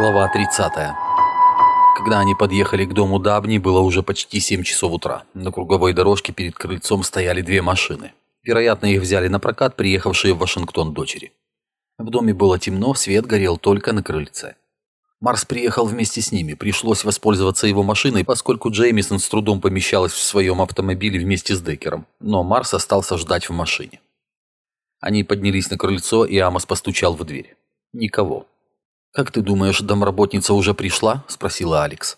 Глава 30. Когда они подъехали к дому Дабни, было уже почти 7 часов утра. На круговой дорожке перед крыльцом стояли две машины. Вероятно, их взяли на прокат приехавшие в Вашингтон дочери. В доме было темно, свет горел только на крыльце. Марс приехал вместе с ними, пришлось воспользоваться его машиной, поскольку Джеймисон с трудом помещалась в своем автомобиле вместе с Деккером, но Марс остался ждать в машине. Они поднялись на крыльцо, и Амос постучал в дверь. Никого. «Как ты думаешь, домработница уже пришла?» – спросила Алекс.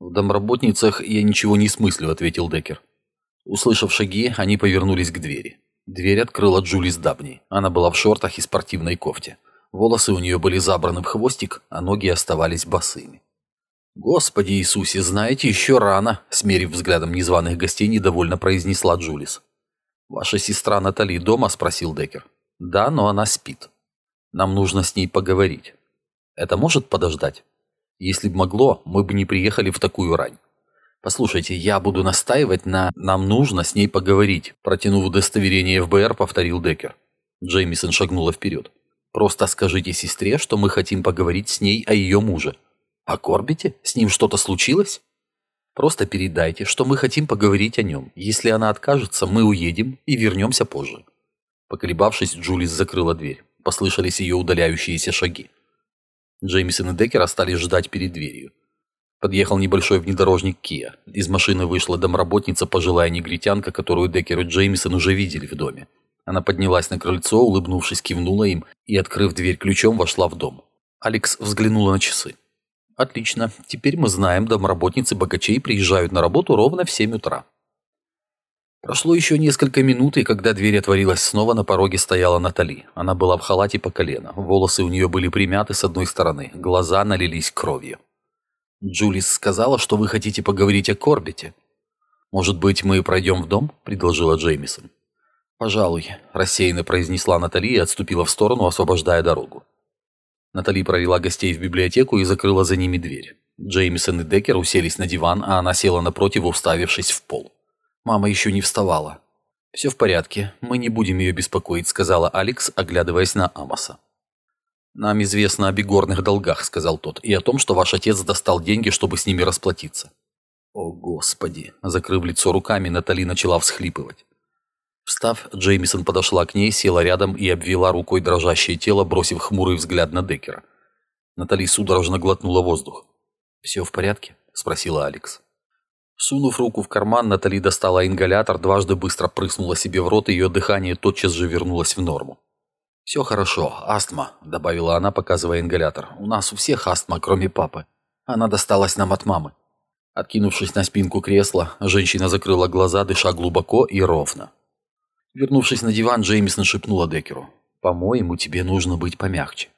«В домработницах я ничего не смыслю», – ответил Деккер. Услышав шаги, они повернулись к двери. Дверь открыла Джулис Дабни. Она была в шортах и спортивной кофте. Волосы у нее были забраны в хвостик, а ноги оставались босыми. «Господи Иисусе, знаете, еще рано!» – смерив взглядом незваных гостей, недовольно произнесла Джулис. «Ваша сестра Натали дома?» – спросил Деккер. «Да, но она спит. Нам нужно с ней поговорить». Это может подождать? Если бы могло, мы бы не приехали в такую рань. Послушайте, я буду настаивать на «нам нужно с ней поговорить», протянув удостоверение ФБР, повторил Деккер. Джеймисон шагнула вперед. «Просто скажите сестре, что мы хотим поговорить с ней о ее муже». «О Корбите? С ним что-то случилось?» «Просто передайте, что мы хотим поговорить о нем. Если она откажется, мы уедем и вернемся позже». Поколебавшись, Джулис закрыла дверь. Послышались ее удаляющиеся шаги. Джеймисон и Деккер остались ждать перед дверью. Подъехал небольшой внедорожник Kia. Из машины вышла домработница, пожилая негритянка, которую Деккер и Джеймисон уже видели в доме. Она поднялась на крыльцо, улыбнувшись, кивнула им и, открыв дверь ключом, вошла в дом. Алекс взглянула на часы. «Отлично. Теперь мы знаем, домработницы богачей приезжают на работу ровно в 7 утра. Прошло еще несколько минут, и когда дверь отворилась снова, на пороге стояла Натали. Она была в халате по колено. Волосы у нее были примяты с одной стороны, глаза налились кровью. «Джулис сказала, что вы хотите поговорить о Корбите. Может быть, мы пройдем в дом?» – предложила Джеймисон. «Пожалуй», – рассеянно произнесла Натали и отступила в сторону, освобождая дорогу. Натали провела гостей в библиотеку и закрыла за ними дверь. Джеймисон и Деккер уселись на диван, а она села напротив, уставившись в пол. Мама еще не вставала. «Все в порядке, мы не будем ее беспокоить», — сказала Алекс, оглядываясь на Амоса. «Нам известно о бегорных долгах», — сказал тот, «и о том, что ваш отец достал деньги, чтобы с ними расплатиться». «О, Господи!» — закрыв лицо руками, Натали начала всхлипывать. Встав, Джеймисон подошла к ней, села рядом и обвела рукой дрожащее тело, бросив хмурый взгляд на Деккера. Натали судорожно глотнула воздух. «Все в порядке?» — спросила Алекс. Сунув руку в карман, Натали достала ингалятор, дважды быстро прыснула себе в рот, и ее дыхание тотчас же вернулось в норму. «Все хорошо, астма», — добавила она, показывая ингалятор. «У нас у всех астма, кроме папы. Она досталась нам от мамы». Откинувшись на спинку кресла, женщина закрыла глаза, дыша глубоко и ровно. Вернувшись на диван, Джеймисон шепнула Деккеру. «По-моему, тебе нужно быть помягче».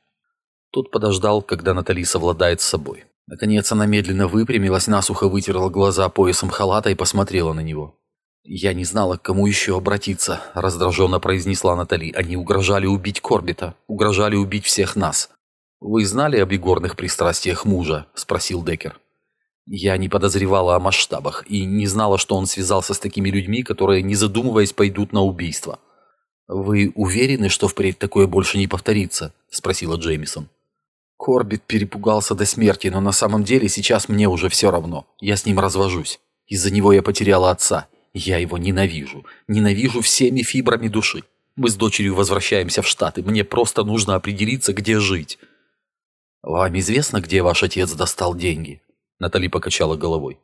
Тот подождал, когда Натали совладает с собой. Наконец она медленно выпрямилась, насухо вытерла глаза поясом халата и посмотрела на него. «Я не знала, к кому еще обратиться», – раздраженно произнесла Натали. «Они угрожали убить Корбита, угрожали убить всех нас». «Вы знали об игорных пристрастиях мужа?» – спросил Деккер. Я не подозревала о масштабах и не знала, что он связался с такими людьми, которые, не задумываясь, пойдут на убийство. «Вы уверены, что впредь такое больше не повторится?» – спросила Джеймисон. Корбит перепугался до смерти, но на самом деле сейчас мне уже все равно. Я с ним развожусь. Из-за него я потеряла отца. Я его ненавижу. Ненавижу всеми фибрами души. Мы с дочерью возвращаемся в Штаты. Мне просто нужно определиться, где жить. Вам известно, где ваш отец достал деньги? Натали покачала головой.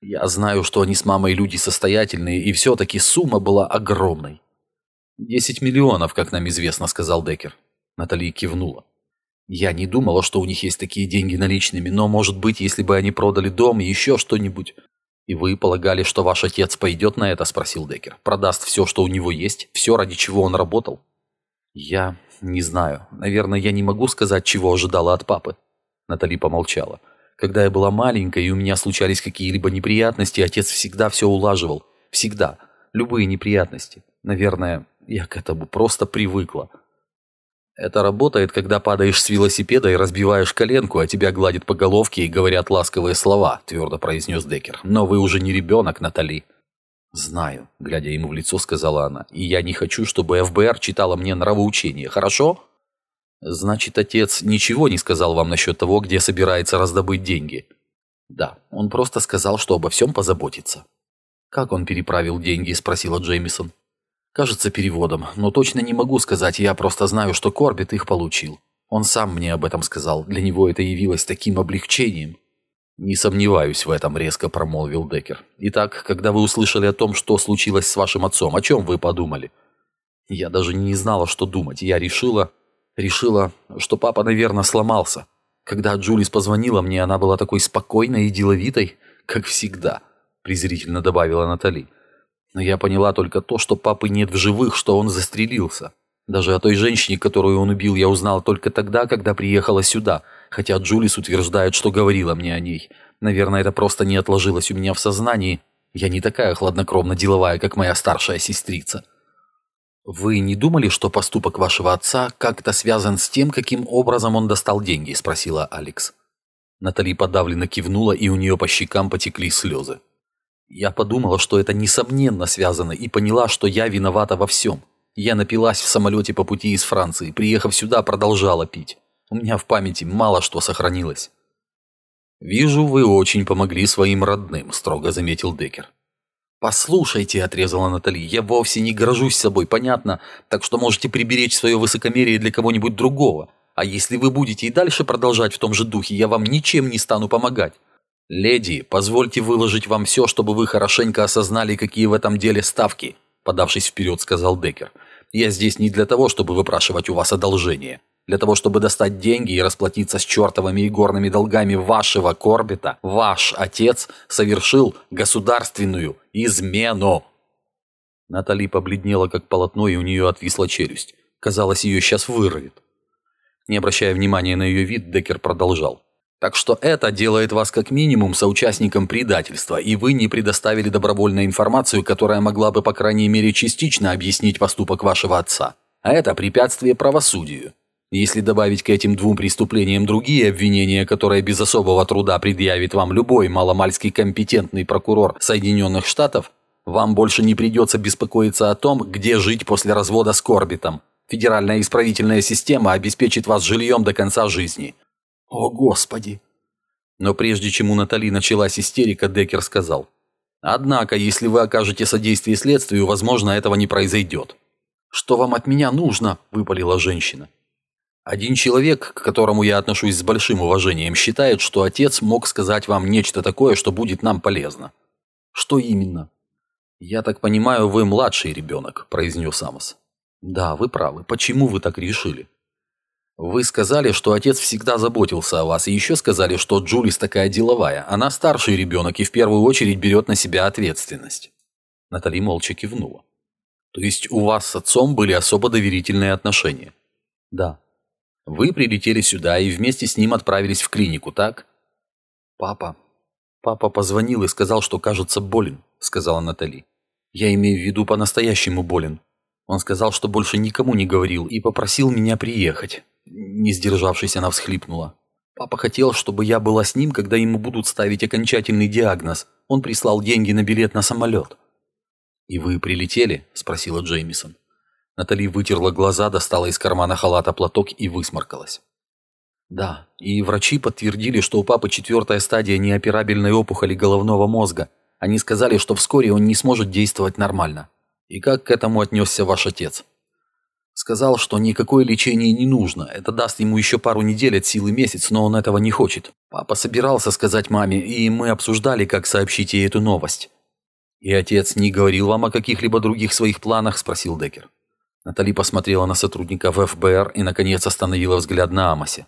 Я знаю, что они с мамой люди состоятельные, и все-таки сумма была огромной. «Десять миллионов, как нам известно», — сказал Деккер. Натали кивнула. Я не думала, что у них есть такие деньги наличными, но, может быть, если бы они продали дом еще что-нибудь... «И вы полагали, что ваш отец пойдет на это?» – спросил Деккер. «Продаст все, что у него есть? Все, ради чего он работал?» «Я не знаю. Наверное, я не могу сказать, чего ожидала от папы». Натали помолчала. «Когда я была маленькой, и у меня случались какие-либо неприятности, отец всегда все улаживал. Всегда. Любые неприятности. Наверное, я к этому просто привыкла». Это работает, когда падаешь с велосипеда и разбиваешь коленку, а тебя гладят по головке и говорят ласковые слова, твердо произнес Деккер. Но вы уже не ребенок, Натали. Знаю, глядя ему в лицо, сказала она. И я не хочу, чтобы ФБР читала мне нравоучение, хорошо? Значит, отец ничего не сказал вам насчет того, где собирается раздобыть деньги? Да, он просто сказал, что обо всем позаботится. Как он переправил деньги, спросила Джеймисон. Кажется, переводом, но точно не могу сказать, я просто знаю, что Корбит их получил. Он сам мне об этом сказал, для него это явилось таким облегчением. «Не сомневаюсь в этом», — резко промолвил Деккер. «Итак, когда вы услышали о том, что случилось с вашим отцом, о чем вы подумали?» «Я даже не знала, что думать. Я решила, Решила, что папа, наверное, сломался. Когда Джулис позвонила мне, она была такой спокойной и деловитой, как всегда, презрительно добавила Натали. Но я поняла только то, что папы нет в живых, что он застрелился. Даже о той женщине, которую он убил, я узнала только тогда, когда приехала сюда, хотя Джулис утверждает, что говорила мне о ней. Наверное, это просто не отложилось у меня в сознании. Я не такая хладнокровно деловая, как моя старшая сестрица. «Вы не думали, что поступок вашего отца как-то связан с тем, каким образом он достал деньги?» – спросила Алекс. Натали подавленно кивнула, и у нее по щекам потекли слезы. Я подумала, что это несомненно связано, и поняла, что я виновата во всем. Я напилась в самолете по пути из Франции, приехав сюда, продолжала пить. У меня в памяти мало что сохранилось. «Вижу, вы очень помогли своим родным», – строго заметил Деккер. «Послушайте», — отрезала Натали, — «я вовсе не горжусь собой, понятно, так что можете приберечь свое высокомерие для кого-нибудь другого. А если вы будете и дальше продолжать в том же духе, я вам ничем не стану помогать. Леди, позвольте выложить вам все, чтобы вы хорошенько осознали, какие в этом деле ставки», — подавшись вперед, сказал Деккер. «Я здесь не для того, чтобы выпрашивать у вас одолжение. Для того, чтобы достать деньги и расплатиться с чертовыми и горными долгами вашего Корбита, ваш отец совершил государственную измену. Натали побледнела, как полотно, и у нее отвисла челюсть. Казалось, ее сейчас вырвет. Не обращая внимания на ее вид, Деккер продолжал. Так что это делает вас как минимум соучастником предательства, и вы не предоставили добровольную информацию, которая могла бы, по крайней мере, частично объяснить поступок вашего отца. А это препятствие правосудию. Если добавить к этим двум преступлениям другие обвинения, которые без особого труда предъявит вам любой маломальский компетентный прокурор Соединенных Штатов, вам больше не придется беспокоиться о том, где жить после развода с Корбитом. Федеральная исправительная система обеспечит вас жильем до конца жизни. О, Господи! Но прежде чем у Натали началась истерика, Деккер сказал. Однако, если вы окажете содействие следствию, возможно, этого не произойдет. «Что вам от меня нужно?» – выпалила женщина. Один человек, к которому я отношусь с большим уважением, считает, что отец мог сказать вам нечто такое, что будет нам полезно. Что именно? Я так понимаю, вы младший ребенок, произнес Амос. Да, вы правы. Почему вы так решили? Вы сказали, что отец всегда заботился о вас, и еще сказали, что Джулис такая деловая. Она старший ребенок и в первую очередь берет на себя ответственность. Натали молча кивнула. То есть у вас с отцом были особо доверительные отношения? Да. Вы прилетели сюда и вместе с ним отправились в клинику, так? Папа. Папа позвонил и сказал, что кажется болен, сказала Натали. Я имею в виду по-настоящему болен. Он сказал, что больше никому не говорил и попросил меня приехать. Не сдержавшись, она всхлипнула. Папа хотел, чтобы я была с ним, когда ему будут ставить окончательный диагноз. Он прислал деньги на билет на самолет. «И вы прилетели?» – спросила Джеймисон. Натали вытерла глаза, достала из кармана халата платок и высморкалась. Да, и врачи подтвердили, что у папы четвертая стадия неоперабельной опухоли головного мозга. Они сказали, что вскоре он не сможет действовать нормально. И как к этому отнесся ваш отец? Сказал, что никакое лечение не нужно. Это даст ему еще пару недель от силы месяц, но он этого не хочет. Папа собирался сказать маме, и мы обсуждали, как сообщить ей эту новость. «И отец не говорил вам о каких-либо других своих планах?» – спросил Деккер. Натали посмотрела на сотрудника ФБР и, наконец, остановила взгляд на Амосе.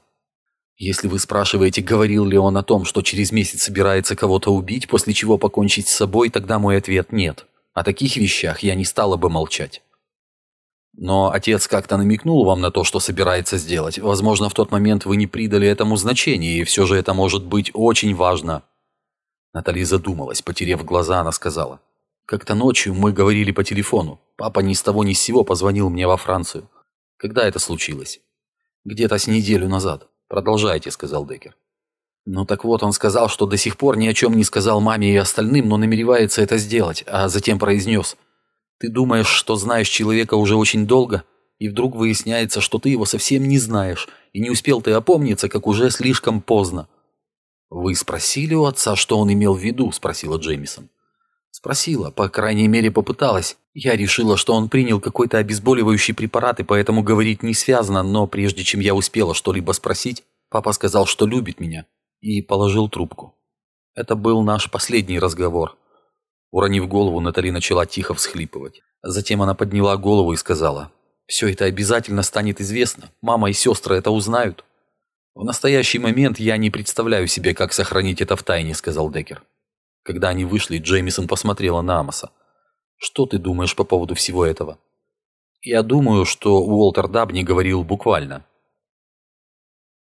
«Если вы спрашиваете, говорил ли он о том, что через месяц собирается кого-то убить, после чего покончить с собой, тогда мой ответ – нет. О таких вещах я не стала бы молчать». «Но отец как-то намекнул вам на то, что собирается сделать. Возможно, в тот момент вы не придали этому значения, и все же это может быть очень важно». Натали задумалась, потерев глаза, она сказала. Как-то ночью мы говорили по телефону. Папа ни с того ни с сего позвонил мне во Францию. Когда это случилось? Где-то с неделю назад. Продолжайте, сказал Деккер. Ну так вот, он сказал, что до сих пор ни о чем не сказал маме и остальным, но намеревается это сделать, а затем произнес. Ты думаешь, что знаешь человека уже очень долго? и вдруг выясняется, что ты его совсем не знаешь, и не успел ты опомниться, как уже слишком поздно. «Вы спросили у отца, что он имел в виду?» – спросила Джеймисон. Спросила, по крайней мере попыталась. Я решила, что он принял какой-то обезболивающий препарат, и поэтому говорить не связано, но прежде чем я успела что-либо спросить, папа сказал, что любит меня, и положил трубку. Это был наш последний разговор. Уронив голову, Натали начала тихо всхлипывать. Затем она подняла голову и сказала, «Все это обязательно станет известно. Мама и сестры это узнают». «В настоящий момент я не представляю себе, как сохранить это в тайне», — сказал Деккер. Когда они вышли, Джеймисон посмотрела на Амоса. «Что ты думаешь по поводу всего этого?» «Я думаю, что Уолтер Дабни говорил буквально.